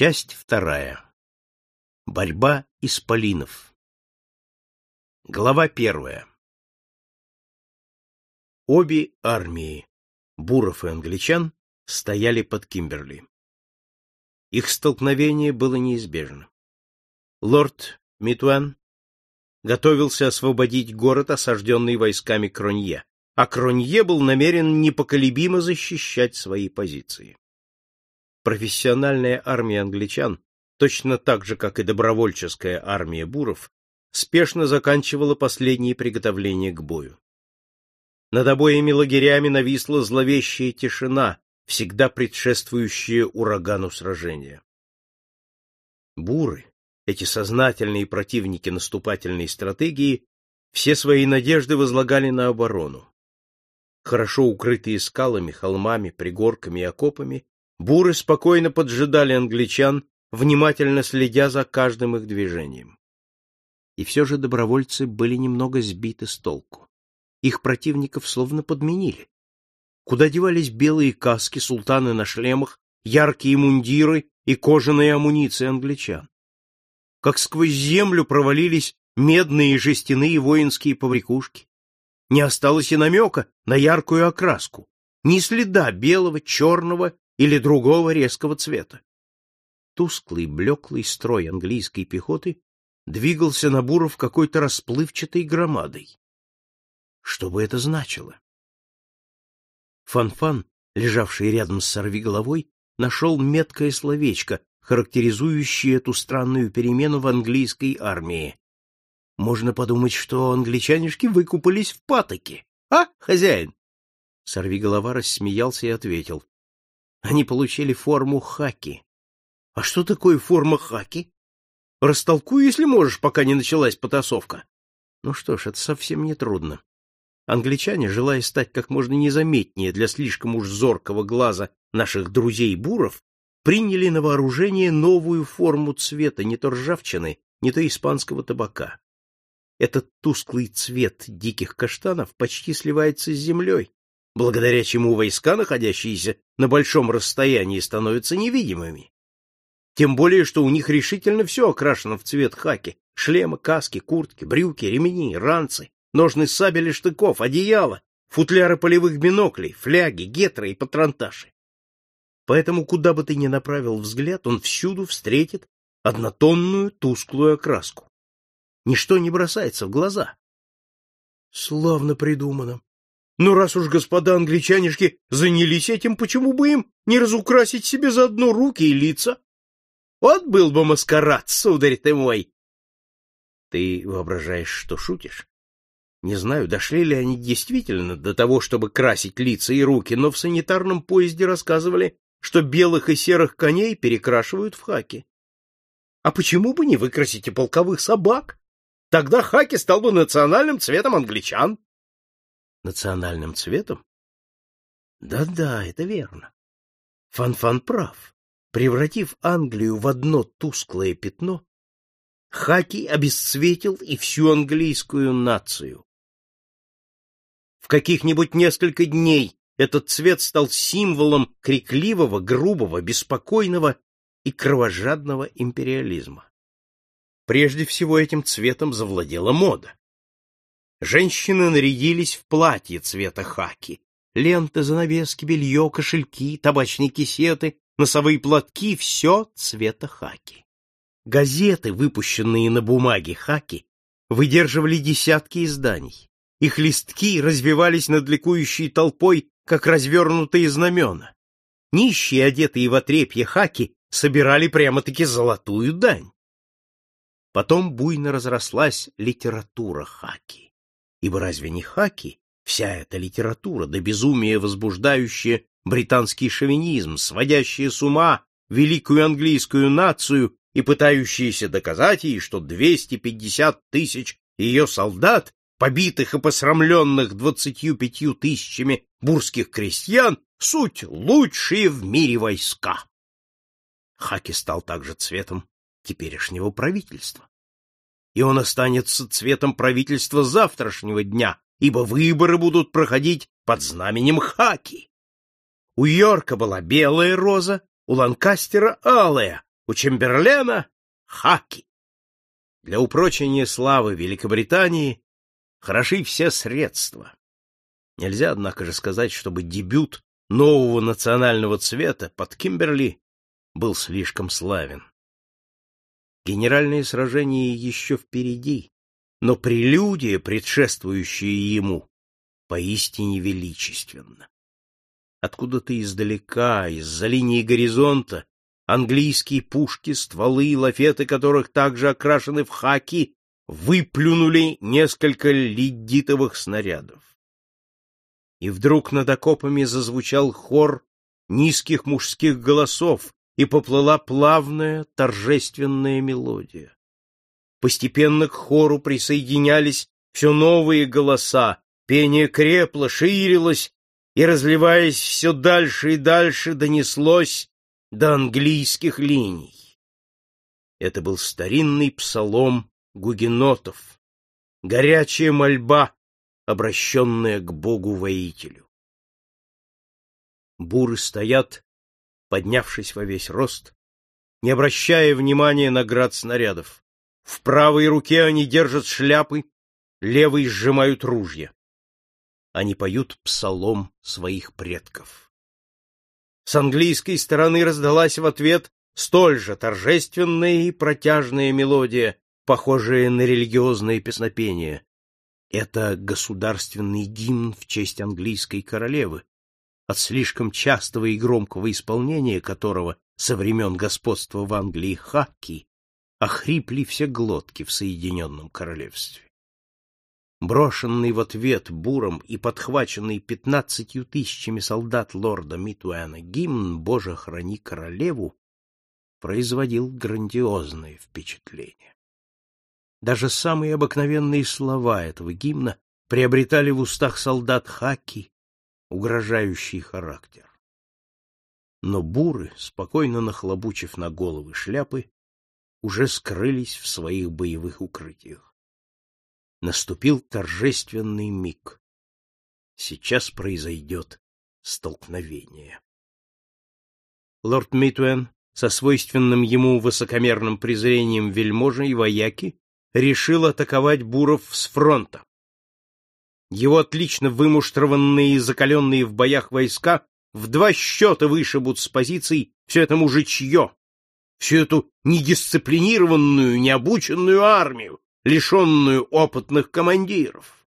Часть вторая. Борьба исполинов. Глава первая. Обе армии, буров и англичан, стояли под Кимберли. Их столкновение было неизбежно. Лорд Митуан готовился освободить город, осажденный войсками Кронье, а Кронье был намерен непоколебимо защищать свои позиции. Профессиональная армия англичан, точно так же, как и добровольческая армия буров, спешно заканчивала последние приготовления к бою. Над обоими лагерями нависла зловещая тишина, всегда предшествующая урагану сражения. Буры, эти сознательные противники наступательной стратегии, все свои надежды возлагали на оборону. Хорошо укрытые скалами, холмами, пригорками и окопами, буры спокойно поджидали англичан, внимательно следя за каждым их движением. И все же добровольцы были немного сбиты с толку. Их противников словно подменили. Куда девались белые каски, султаны на шлемах, яркие мундиры и кожаные амуниции англичан? Как сквозь землю провалились медные и жестяные воинские побрякушки. Не осталось и намека на яркую окраску, ни следа белого, черного или другого резкого цвета. Тусклый, блеклый строй английской пехоты двигался на Буров какой-то расплывчатой громадой. Что бы это значило? Фанфан, -фан, лежавший рядом с сорвиголовой, нашел меткое словечко, характеризующее эту странную перемену в английской армии. Можно подумать, что англичанишки выкупались в патоке. А, хозяин? Сорвиголова рассмеялся и ответил. Они получили форму хаки. А что такое форма хаки? Растолкуй, если можешь, пока не началась потасовка. Ну что ж, это совсем не трудно. Англичане, желая стать как можно незаметнее для слишком уж зоркого глаза наших друзей-буров, приняли на вооружение новую форму цвета не то ржавчины, не то испанского табака. Этот тусклый цвет диких каштанов почти сливается с землей, благодаря чему войска, находящиеся на большом расстоянии, становятся невидимыми. Тем более, что у них решительно все окрашено в цвет хаки. Шлемы, каски, куртки, брюки, ремни, ранцы, ножны сабель и штыков, одеяла, футляры полевых биноклей, фляги, гетры и патронташи. Поэтому, куда бы ты ни направил взгляд, он всюду встретит однотонную тусклую окраску. Ничто не бросается в глаза. Славно придумано. Но раз уж господа англичанишки занялись этим, почему бы им не разукрасить себе заодно руки и лица? Вот был бы маскарад, сударь ты мой! Ты воображаешь, что шутишь? Не знаю, дошли ли они действительно до того, чтобы красить лица и руки, но в санитарном поезде рассказывали, что белых и серых коней перекрашивают в хаки. А почему бы не выкрасить и полковых собак? Тогда хаки стал бы национальным цветом англичан национальным цветом? Да-да, это верно. Фан-Фан прав. Превратив Англию в одно тусклое пятно, Хаки обесцветил и всю английскую нацию. В каких-нибудь несколько дней этот цвет стал символом крикливого, грубого, беспокойного и кровожадного империализма. Прежде всего этим цветом завладела мода. Женщины нарядились в платье цвета хаки. Ленты, занавески, белье, кошельки, табачные кисеты, носовые платки — все цвета хаки. Газеты, выпущенные на бумаге хаки, выдерживали десятки изданий. Их листки развивались над ликующей толпой, как развернутые знамена. Нищие, одетые в отрепье хаки, собирали прямо-таки золотую дань. Потом буйно разрослась литература хаки. Ибо разве не Хаки, вся эта литература до безумия возбуждающая британский шовинизм, сводящая с ума великую английскую нацию и пытающаяся доказать ей, что 250 тысяч ее солдат, побитых и посрамленных двадцатью пятью тысячами бурских крестьян, суть лучшие в мире войска. Хаки стал также цветом теперешнего правительства и он останется цветом правительства завтрашнего дня, ибо выборы будут проходить под знаменем Хаки. У Йорка была белая роза, у Ланкастера — алая, у Чемберлена — хаки. Для упрочения славы Великобритании хороши все средства. Нельзя, однако же, сказать, чтобы дебют нового национального цвета под Кимберли был слишком славен. Генеральное сражение еще впереди, но прелюдия, предшествующая ему, поистине величественна. Откуда-то издалека, из-за линии горизонта, английские пушки, стволы и лафеты которых также окрашены в хаки, выплюнули несколько лидитовых снарядов. И вдруг над окопами зазвучал хор низких мужских голосов, и поплыла плавная, торжественная мелодия. Постепенно к хору присоединялись все новые голоса, пение крепло, ширилось, и, разливаясь все дальше и дальше, донеслось до английских линий. Это был старинный псалом гугенотов, горячая мольба, обращенная к Богу-воителю. Буры стоят, поднявшись во весь рост, не обращая внимания на град снарядов. В правой руке они держат шляпы, левой сжимают ружья. Они поют псалом своих предков. С английской стороны раздалась в ответ столь же торжественная и протяжная мелодия, похожая на религиозное песнопение. Это государственный гимн в честь английской королевы, от слишком частого и громкого исполнения которого со времен господства в Англии хаки охрипли все глотки в Соединенном Королевстве. Брошенный в ответ буром и подхваченный пятнадцатью тысячами солдат лорда Митуэна гимн «Боже, храни королеву» производил грандиозное впечатление. Даже самые обыкновенные слова этого гимна приобретали в устах солдат хаки угрожающий характер. Но буры, спокойно нахлобучив на головы шляпы, уже скрылись в своих боевых укрытиях. Наступил торжественный миг. Сейчас произойдет столкновение. Лорд Митуэн со свойственным ему высокомерным презрением вельможи и вояки решил атаковать буров с фронта. Его отлично вымуштрованные и закаленные в боях войска в два счета вышибут с позиций все это мужичье, всю эту недисциплинированную, необученную армию, лишенную опытных командиров.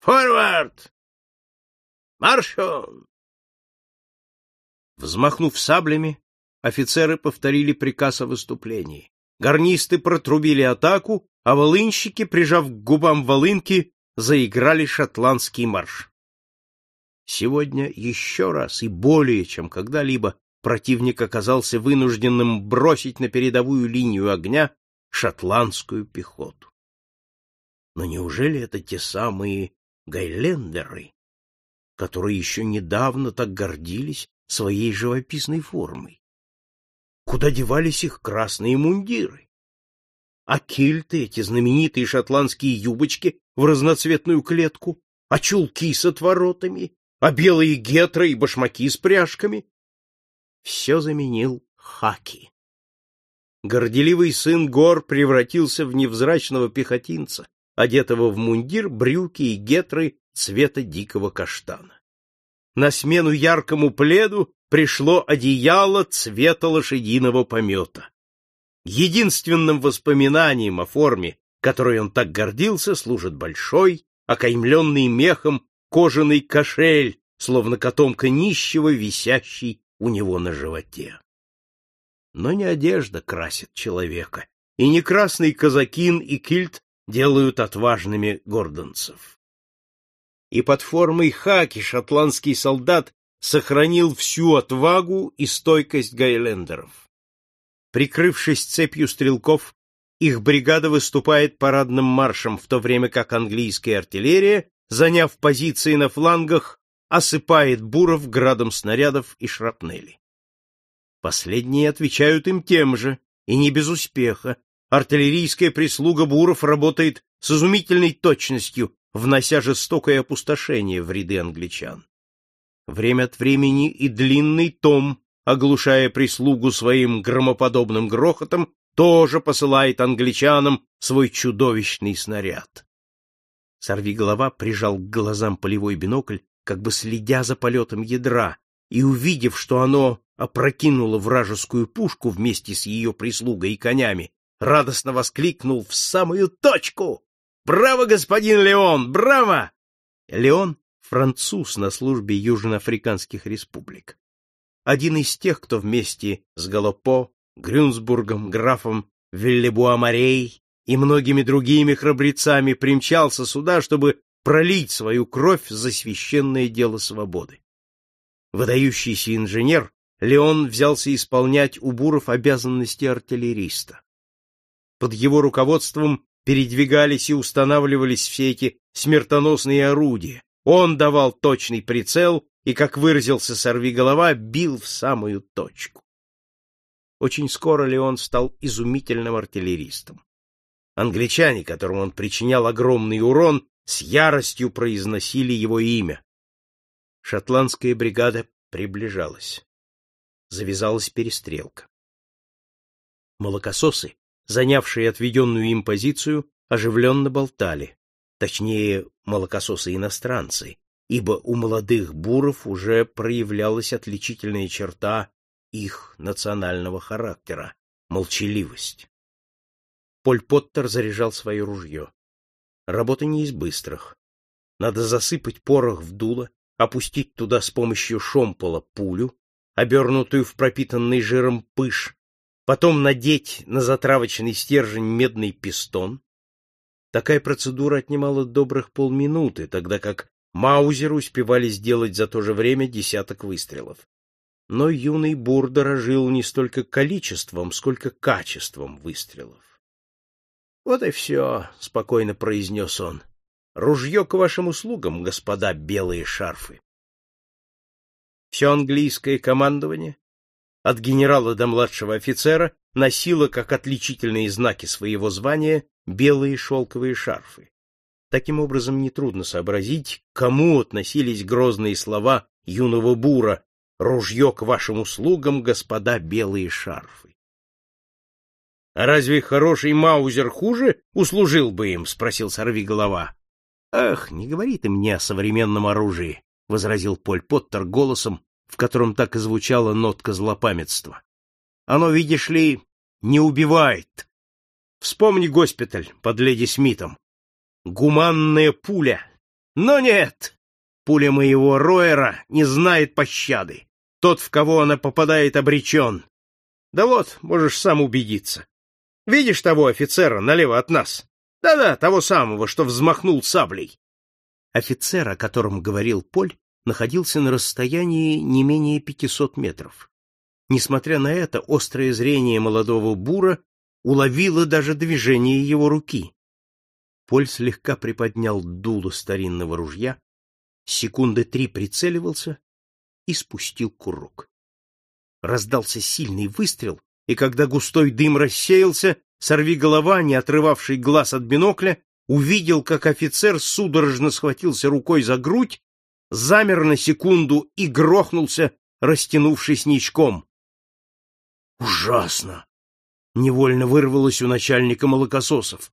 «Форвард! Марш Взмахнув саблями, офицеры повторили приказ о выступлении. Гарнисты протрубили атаку, а волынщики, прижав к губам волынки, заиграли шотландский марш. Сегодня еще раз и более чем когда-либо противник оказался вынужденным бросить на передовую линию огня шотландскую пехоту. Но неужели это те самые гайлендеры, которые еще недавно так гордились своей живописной формой? Куда девались их красные мундиры? А кильты, эти знаменитые шотландские юбочки в разноцветную клетку, а чулки с отворотами, а белые гетры и башмаки с пряжками? Все заменил хаки. Горделивый сын гор превратился в невзрачного пехотинца, одетого в мундир, брюки и гетры цвета дикого каштана. На смену яркому пледу пришло одеяло цвета лошадиного помета. Единственным воспоминанием о форме, которой он так гордился, служит большой, окаймленный мехом кожаный кошель, словно котомка нищего, висящий у него на животе. Но не одежда красит человека, и не красный казакин и кильт делают отважными гордонцев. И под формой хаки шотландский солдат сохранил всю отвагу и стойкость гайлендеров. Прикрывшись цепью стрелков, их бригада выступает парадным маршем, в то время как английская артиллерия, заняв позиции на флангах, осыпает буров градом снарядов и шрапнели. Последние отвечают им тем же, и не без успеха, Артиллерийская прислуга буров работает с изумительной точностью, внося жестокое опустошение в ряды англичан. Время от времени и длинный том оглушая прислугу своим громоподобным грохотом, тоже посылает англичанам свой чудовищный снаряд. Сорвиголова прижал к глазам полевой бинокль, как бы следя за полетом ядра, и, увидев, что оно опрокинуло вражескую пушку вместе с ее прислугой и конями, радостно воскликнул в самую точку. «Браво, господин Леон! Браво!» Леон — француз на службе южноафриканских республик. Один из тех, кто вместе с Галопо, Грюнсбургом, графом Виллебуа-Морей и многими другими храбрецами примчался сюда, чтобы пролить свою кровь за священное дело свободы. Выдающийся инженер, Леон взялся исполнять у Буров обязанности артиллериста. Под его руководством передвигались и устанавливались все эти смертоносные орудия. Он давал точный прицел и, как выразился сорвиголова, бил в самую точку. Очень скоро Леон стал изумительным артиллеристом. Англичане, которым он причинял огромный урон, с яростью произносили его имя. Шотландская бригада приближалась. Завязалась перестрелка. Молокососы, занявшие отведенную им позицию, оживленно болтали. Точнее, молокососы-иностранцы, ибо у молодых буров уже проявлялась отличительная черта их национального характера — молчаливость. Поль Поттер заряжал свое ружье. Работа не из быстрых. Надо засыпать порох в дуло, опустить туда с помощью шомпола пулю, обернутую в пропитанный жиром пыш, потом надеть на затравочный стержень медный пистон. Такая процедура отнимала добрых полминуты, тогда как Маузеру успевали сделать за то же время десяток выстрелов. Но юный Бур дорожил не столько количеством, сколько качеством выстрелов. Вот и все, — спокойно произнес он. — Ружье к вашим услугам, господа белые шарфы. Все английское командование, от генерала до младшего офицера, носило как отличительные знаки своего звания белые шелковые шарфы. Таким образом, нетрудно сообразить, к кому относились грозные слова юного бура «Ружье к вашим услугам, господа белые шарфы». А разве хороший маузер хуже услужил бы им? — спросил сорвиголова. — Ах, не говори ты мне о современном оружии, — возразил Поль Поттер голосом, в котором так и звучала нотка злопамятства. — Оно, видишь ли, не убивает. Вспомни госпиталь под леди Смитом. Гуманная пуля. Но нет! Пуля моего Роера не знает пощады. Тот, в кого она попадает, обречен. Да вот, можешь сам убедиться. Видишь того офицера налево от нас? Да-да, того самого, что взмахнул саблей. Офицер, о котором говорил Поль, находился на расстоянии не менее пятисот метров. Несмотря на это, острое зрение молодого бура уловило даже движение его руки. Поль слегка приподнял дуло старинного ружья, секунды три прицеливался и спустил курок. Раздался сильный выстрел, и когда густой дым рассеялся, сорвиголова, не отрывавший глаз от бинокля, увидел, как офицер судорожно схватился рукой за грудь, замер на секунду и грохнулся, растянувшись ничком. «Ужасно!» — невольно вырвалось у начальника молокососов,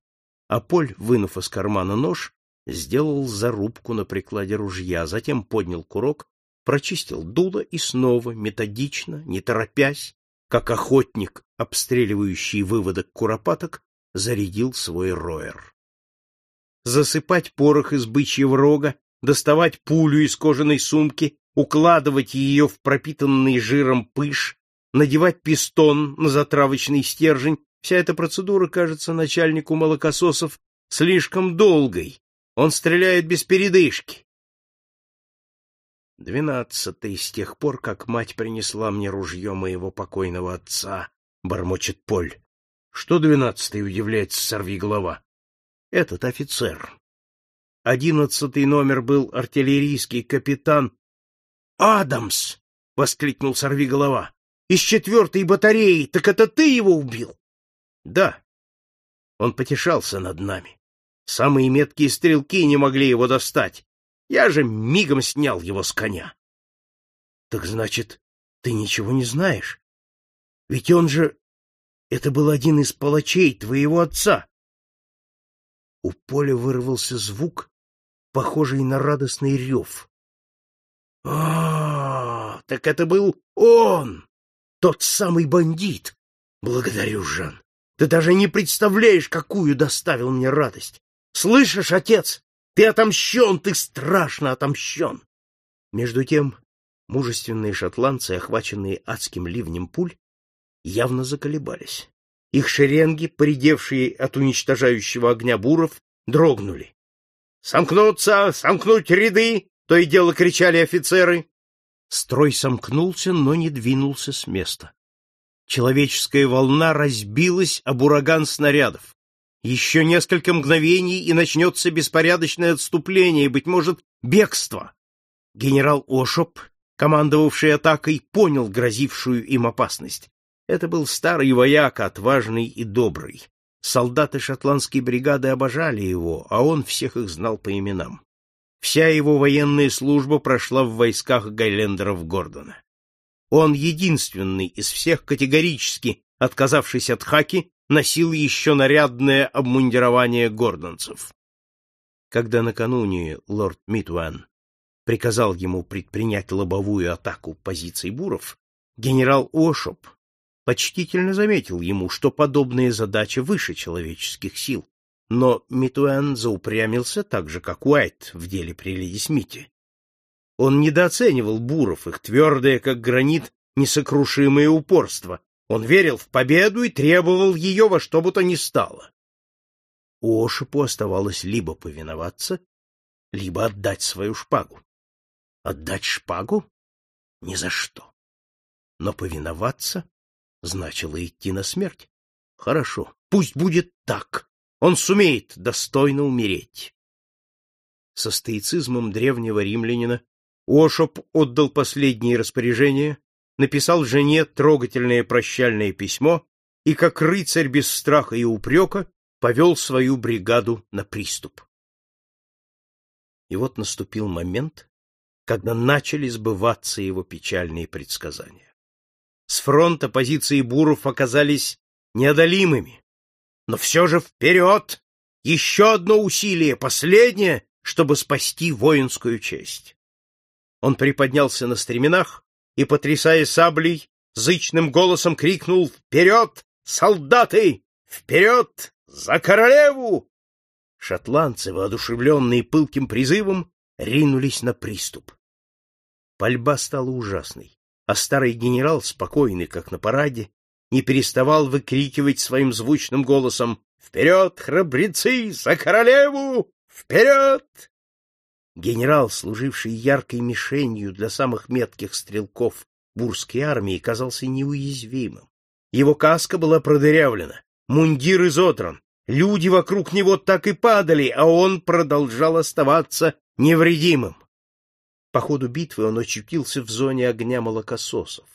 а Поль, вынув из кармана нож, сделал зарубку на прикладе ружья, затем поднял курок, прочистил дуло и снова, методично, не торопясь, как охотник, обстреливающий выводок куропаток, зарядил свой роер. Засыпать порох из бычьего рога, доставать пулю из кожаной сумки, укладывать ее в пропитанный жиром пыш, надевать пистон на затравочный стержень — вся эта процедура кажется начальнику молокососов слишком долгой. Он стреляет без передышки. Двенадцатый с тех пор, как мать принесла мне ружье моего покойного отца, — бормочет Поль. Что двенадцатый, удивляется сорвиголова? Этот офицер. Одиннадцатый номер был артиллерийский капитан Адамс, — воскликнул сорвиголова. Из четвертой батареи, так это ты его убил? Да. Он потешался над нами. Самые меткие стрелки не могли его достать. Я же мигом снял его с коня. — Так значит, Ты ничего не знаешь? Ведь он же... Это был один из палачей твоего отца. У Поля вырвался звук, похожий на радостный рев. А, так это был он, тот самый бандит. Благодарю, Жан. Ты даже не представляешь, какую доставил мне радость. Слышишь, отец? Ты отомщен, ты страшно отомщен. Между тем, мужественные шотландцы, охваченные адским ливнем пуль, явно заколебались. Их шеренги, поредевшие от уничтожающего огня буров, дрогнули. «Сомкнуться! Сомкнуть ряды!» — то и дело кричали офицеры. Строй сомкнулся, но не двинулся с места. Человеческая волна разбилась об ураган снарядов. Еще несколько мгновений, и начнется беспорядочное отступление, быть может, бегство. Генерал Ошоп, командовавший атакой, понял грозившую им опасность. Это был старый вояка, отважный и добрый. Солдаты шотландской бригады обожали его, а он всех их знал по именам. Вся его военная служба прошла в войсках Гайлендеров Гордона. Он единственный из всех категорически отказавшись от хаки, носил еще нарядное обмундирование гордонцев. Когда накануне лорд Митван приказал ему предпринять лобовую атаку позиций буров, генерал Ошоп почтительно заметил ему, что подобная задача выше человеческих сил, но Митуэн заупрямился так же, как Уайт в деле при Леди Смите. Он недооценивал буров, их твердое, как гранит, несокрушимое упорство, он верил в победу и требовал ее во что бы то ни стало. У Ошипу оставалось либо повиноваться, либо отдать свою шпагу. Отдать шпагу? Ни за что. Но повиноваться значило идти на смерть. Хорошо, пусть будет так. Он сумеет достойно умереть. Со стоицизмом древнего римлянина Ошоп отдал последние распоряжения написал жене трогательное прощальное письмо и, как рыцарь без страха и упрека, повел свою бригаду на приступ. И вот наступил момент, когда начали сбываться его печальные предсказания. С фронта позиции буров оказались неодолимыми. Но все же вперед! Еще одно усилие, последнее, чтобы спасти воинскую честь. Он приподнялся на стременах, и, потрясая саблей, зычным голосом крикнул «Вперед, солдаты! Вперед! За королеву!» Шотландцы, воодушевленные пылким призывом, ринулись на приступ. Пальба стала ужасной, а старый генерал, спокойный, как на параде, не переставал выкрикивать своим звучным голосом «Вперед, храбрецы! За королеву! Вперед!» Генерал, служивший яркой мишенью для самых метких стрелков бурской армии, казался неуязвимым. Его каска была продырявлена, мундир изодран, люди вокруг него так и падали, а он продолжал оставаться невредимым. По ходу битвы он очутился в зоне огня молокососов.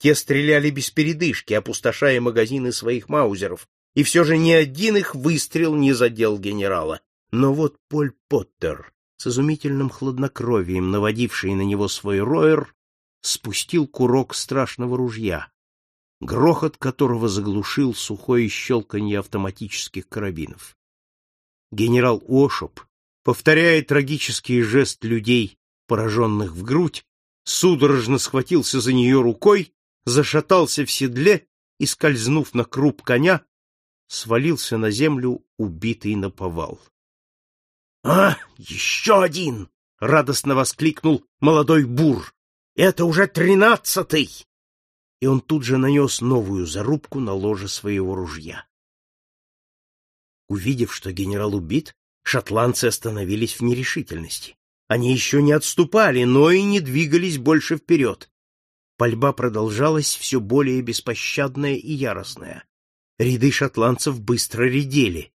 Те стреляли без передышки, опустошая магазины своих маузеров, и все же ни один их выстрел не задел генерала. Но вот Поль Поттер с изумительным хладнокровием наводивший на него свой роер, спустил курок страшного ружья, грохот которого заглушил сухое щелканье автоматических карабинов. Генерал Ошоп, повторяя трагический жест людей, пораженных в грудь, судорожно схватился за нее рукой, зашатался в седле и, скользнув на круп коня, свалился на землю, убитый на повал. «А, еще один!» — радостно воскликнул молодой бур. «Это уже тринадцатый!» И он тут же нанес новую зарубку на ложе своего ружья. Увидев, что генерал убит, шотландцы остановились в нерешительности. Они еще не отступали, но и не двигались больше вперед. Пальба продолжалась все более беспощадная и яростная. Ряды шотландцев быстро редели.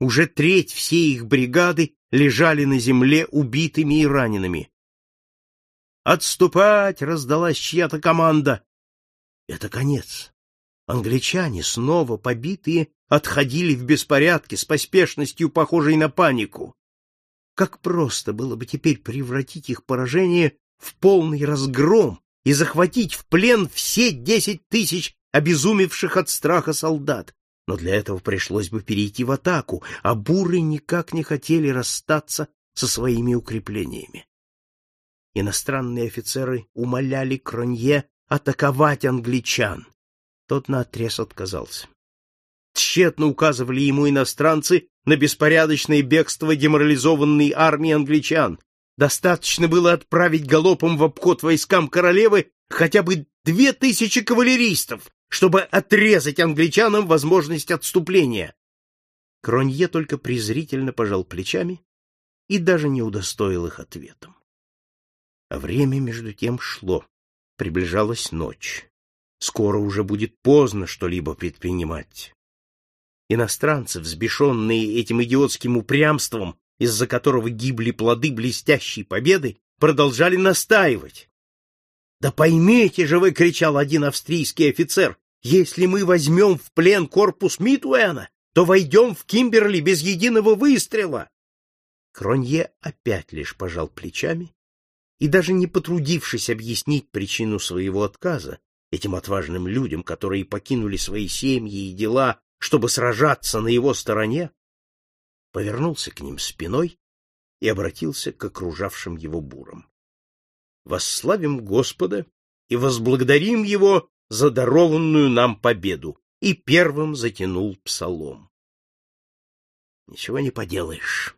Уже треть всей их бригады лежали на земле убитыми и ранеными. «Отступать!» — раздалась чья-то команда. Это конец. Англичане, снова побитые, отходили в беспорядке с поспешностью, похожей на панику. Как просто было бы теперь превратить их поражение в полный разгром, и захватить в плен все десять тысяч обезумевших от страха солдат. Но для этого пришлось бы перейти в атаку, а буры никак не хотели расстаться со своими укреплениями. Иностранные офицеры умоляли Кронье атаковать англичан. Тот наотрез отказался. Тщетно указывали ему иностранцы на беспорядочное бегство деморализованной армии англичан. Достаточно было отправить галопом в обход войскам королевы хотя бы две тысячи кавалеристов, чтобы отрезать англичанам возможность отступления. Кронье только презрительно пожал плечами и даже не удостоил их ответом. А время между тем шло. Приближалась ночь. Скоро уже будет поздно что-либо предпринимать. Иностранцы, взбешенные этим идиотским упрямством, из-за которого гибли плоды блестящей победы, продолжали настаивать. «Да поймите же вы!» — кричал один австрийский офицер. «Если мы возьмем в плен корпус Митуэна, то войдем в Кимберли без единого выстрела!» Кронье опять лишь пожал плечами и, даже не потрудившись объяснить причину своего отказа этим отважным людям, которые покинули свои семьи и дела, чтобы сражаться на его стороне, повернулся к ним спиной и обратился к окружавшим его бурам восславим Господа и возблагодарим Его за дарованную нам победу, и первым затянул псалом. Ничего не поделаешь,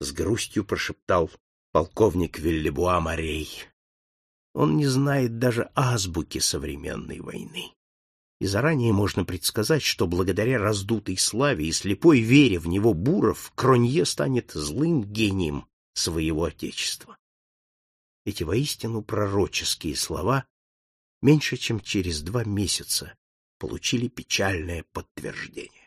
с грустью прошептал полковник Виллебуа Морей. Он не знает даже азбуки современной войны. И заранее можно предсказать, что благодаря раздутой славе и слепой вере в него Буров Кронье станет злым гением своего отечества. Эти воистину пророческие слова меньше чем через два месяца получили печальное подтверждение.